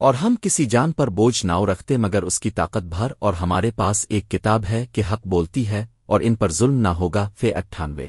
اور ہم کسی جان پر بوجھ ناؤ رکھتے مگر اس کی طاقت بھر اور ہمارے پاس ایک کتاب ہے کہ حق بولتی ہے اور ان پر ظلم نہ ہوگا، فے اٹھانوے۔